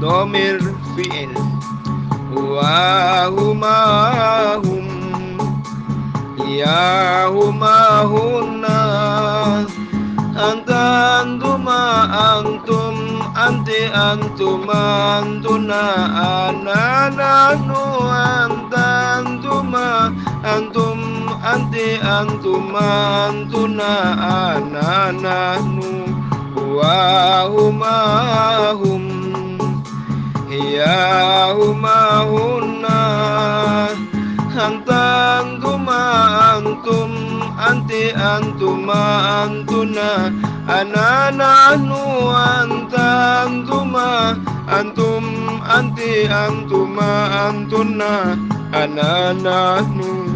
domir fi'il wa huma hum. Ya huma hunna. Anta antuma antum. Anti antuma antuna ana nahnu anta antuma antum. Anti antuma antuna ana nahnu wa huma ya huma hunna anta antuma antum anti antuma antuna ana nahnu anta antuma antum anti antuma antuna ana nahnu